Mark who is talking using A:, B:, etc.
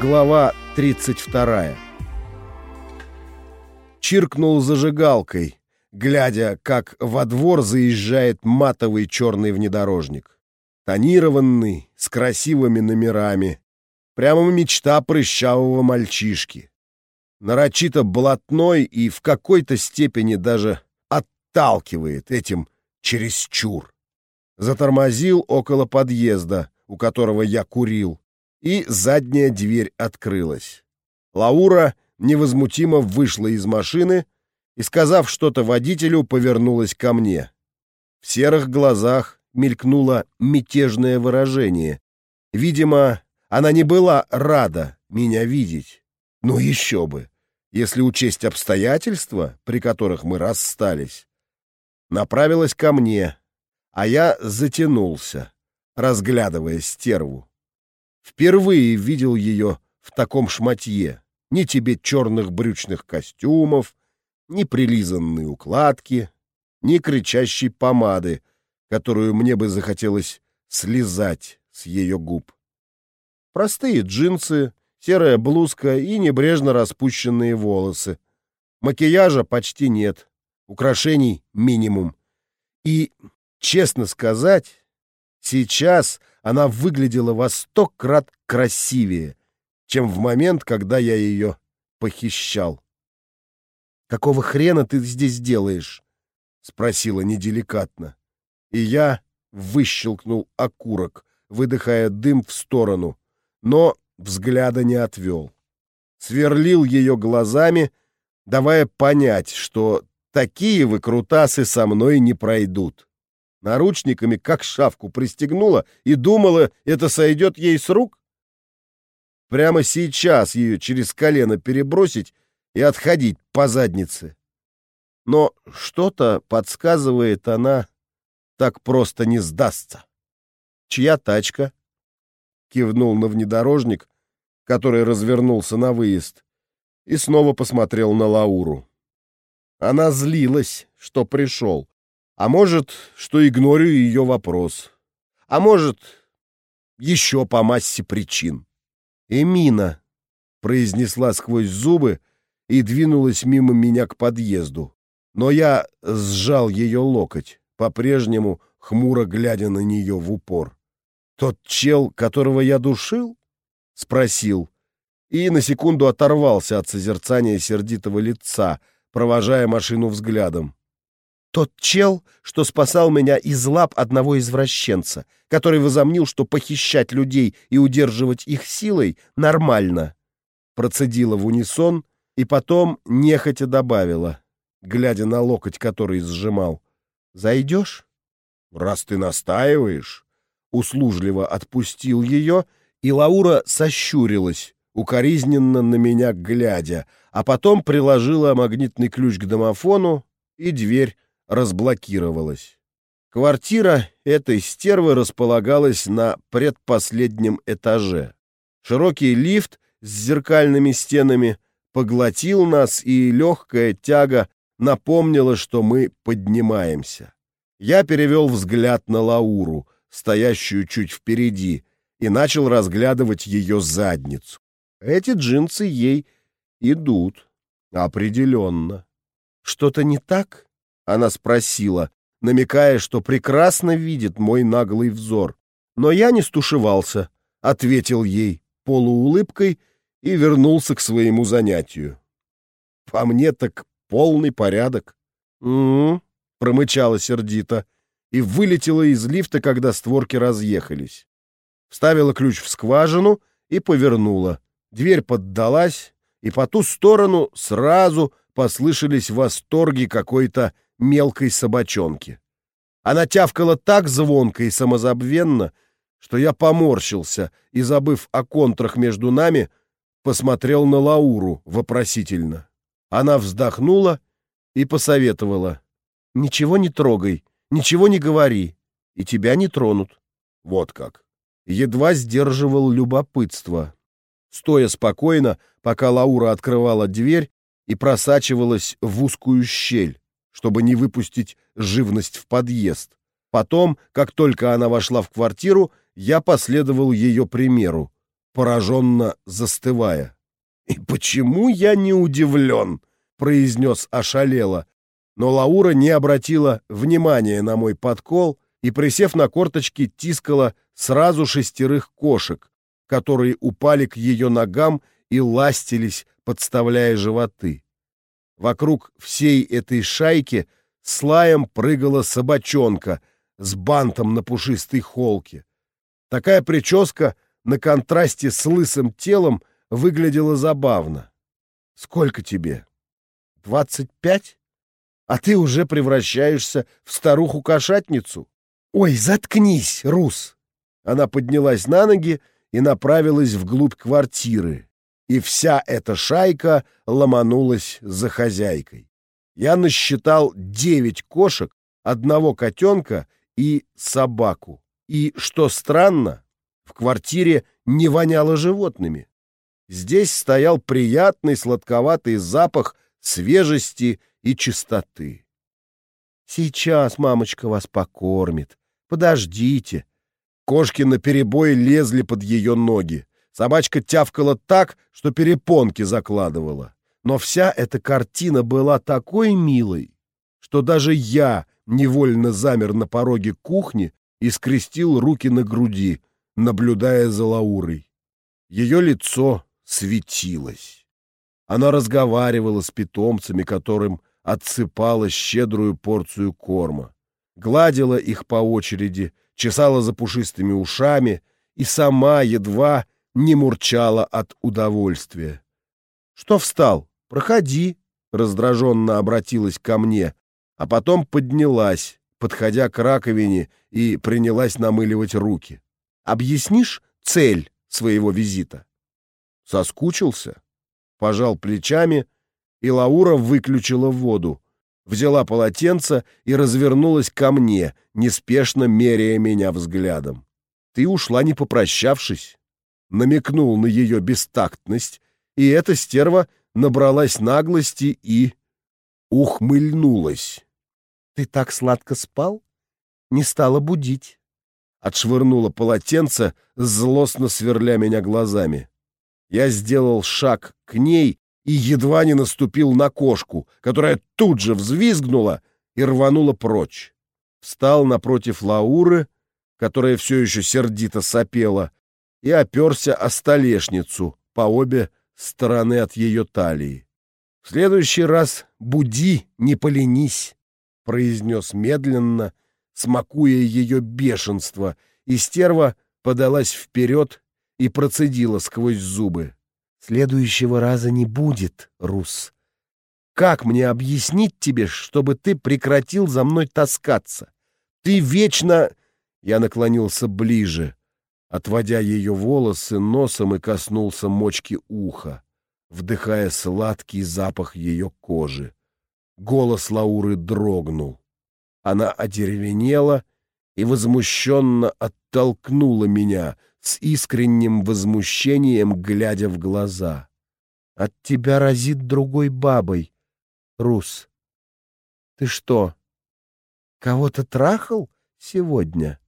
A: Глава 32. Чиркнул зажигалкой, глядя, как во двор заезжает матовый черный внедорожник. Тонированный, с красивыми номерами. Прямо мечта прыщавого мальчишки. Нарочито блатной и в какой-то степени даже отталкивает этим чересчур. Затормозил около подъезда, у которого я курил, и задняя дверь открылась. Лаура невозмутимо вышла из машины и, сказав что-то водителю, повернулась ко мне. В серых глазах мелькнуло мятежное выражение. Видимо, она не была рада меня видеть. Ну еще бы, если учесть обстоятельства, при которых мы расстались. Направилась ко мне, а я затянулся, разглядывая стерву. Впервые видел ее в таком шматье. Ни тебе черных брючных костюмов, ни прилизанной укладки, ни кричащей помады, которую мне бы захотелось слезать с ее губ. Простые джинсы, серая блузка и небрежно распущенные волосы. Макияжа почти нет, украшений минимум. И, честно сказать, сейчас она выглядела во сто крат красивее, чем в момент, когда я ее похищал. «Какого хрена ты здесь делаешь?» — спросила неделикатно. И я выщелкнул окурок, выдыхая дым в сторону, но взгляда не отвел. Сверлил ее глазами, давая понять, что такие выкрутасы со мной не пройдут наручниками как шавку пристегнула и думала, это сойдет ей с рук? Прямо сейчас ее через колено перебросить и отходить по заднице. Но что-то подсказывает она, так просто не сдастся. Чья тачка? Кивнул на внедорожник, который развернулся на выезд, и снова посмотрел на Лауру. Она злилась, что пришел, а может, что игнорю ее вопрос. А может, еще по массе причин. «Эмина», — произнесла сквозь зубы и двинулась мимо меня к подъезду. Но я сжал ее локоть, по-прежнему хмуро глядя на нее в упор. «Тот чел, которого я душил?» — спросил. И на секунду оторвался от созерцания сердитого лица, провожая машину взглядом. Тот чел, что спасал меня из лап одного извращенца, который возомнил, что похищать людей и удерживать их силой нормально. Процедила в унисон и потом нехотя добавила, глядя на локоть, который сжимал. «Зайдешь?» «Раз ты настаиваешь», — услужливо отпустил ее, и Лаура сощурилась, укоризненно на меня глядя, а потом приложила магнитный ключ к домофону, и дверь разблокировалась. Квартира этой стервы располагалась на предпоследнем этаже. Широкий лифт с зеркальными стенами поглотил нас, и легкая тяга напомнила, что мы поднимаемся. Я перевел взгляд на Лауру, стоящую чуть впереди, и начал разглядывать ее задницу. Эти джинсы ей идут. Определенно. Что-то не так? Она спросила, намекая, что прекрасно видит мой наглый взор. Но я не стушевался, ответил ей полуулыбкой и вернулся к своему занятию. По мне так полный порядок. «Угу», — промычала сердито и вылетела из лифта, когда створки разъехались. Вставила ключ в скважину и повернула. Дверь поддалась, и по ту сторону сразу послышались восторги какой-то мелкой собачонки. Она тявкала так звонко и самозабвенно, что я поморщился и, забыв о контрах между нами, посмотрел на Лауру вопросительно. Она вздохнула и посоветовала. «Ничего не трогай, ничего не говори, и тебя не тронут». Вот как. Едва сдерживал любопытство. Стоя спокойно, пока Лаура открывала дверь и просачивалась в узкую щель, чтобы не выпустить живность в подъезд. Потом, как только она вошла в квартиру, я последовал ее примеру. пораженно застывая. «И почему я не удивлен?» — произнес ошалело. Но Лаура не обратила внимания на мой подкол и, присев на корточки, тискала сразу шестерых кошек, которые упали к ее ногам и ластились, подставляя животы. Вокруг всей этой шайки слаем прыгала собачонка с бантом на пушистой холке. Такая прическа на контрасте с лысым телом выглядела забавно. «Сколько тебе?» «Двадцать пять? А ты уже превращаешься в старуху-кошатницу?» «Ой, заткнись, Рус!» Она поднялась на ноги и направилась вглубь квартиры, и вся эта шайка ломанулась за хозяйкой. Я насчитал девять кошек, одного котенка и собаку. И, что странно, в квартире не воняло животными. Здесь стоял приятный сладковатый запах свежести и чистоты. «Сейчас мамочка вас покормит. Подождите». Кошки наперебой лезли под ее ноги. Собачка тявкала так, что перепонки закладывала. Но вся эта картина была такой милой, что даже я невольно замер на пороге кухни и скрестил руки на груди, наблюдая за Лаурой. Ее лицо светилось. Она разговаривала с питомцами, которым отсыпала щедрую порцию корма, гладила их по очереди, чесала за пушистыми ушами и сама едва не мурчала от удовольствия. «Что встал? Проходи!» — раздраженно обратилась ко мне, а потом поднялась, подходя к раковине, и принялась намыливать руки. «Объяснишь цель своего визита?» Соскучился, пожал плечами, и Лаура выключила воду, взяла полотенце и развернулась ко мне, неспешно меряя меня взглядом. «Ты ушла, не попрощавшись» намекнул на ее бестактность, и эта стерва набралась наглости и ухмыльнулась. «Ты так сладко спал? Не стала будить». Отшвырнула полотенце, злостно сверля меня глазами. Я сделал шаг к ней и едва не наступил на кошку, которая тут же взвизгнула и рванула прочь. Встал напротив Лауры, которая все еще сердито сопела, и оперся о столешницу по обе стороны от ее талии. «В следующий раз буди, не поленись», — произнес медленно, смакуя ее бешенство, и стерва подалась вперед и процедила сквозь зубы. «Следующего раза не будет, Рус. Как мне объяснить тебе, чтобы ты прекратил за мной таскаться? Ты вечно...» Я наклонился ближе отводя ее волосы носом и коснулся мочки уха, вдыхая сладкий запах ее кожи. Голос Лауры дрогнул. Она одеревенела и возмущенно оттолкнула меня с искренним возмущением, глядя в глаза. «От тебя разит другой бабой, Рус. Ты что, кого-то трахал сегодня?»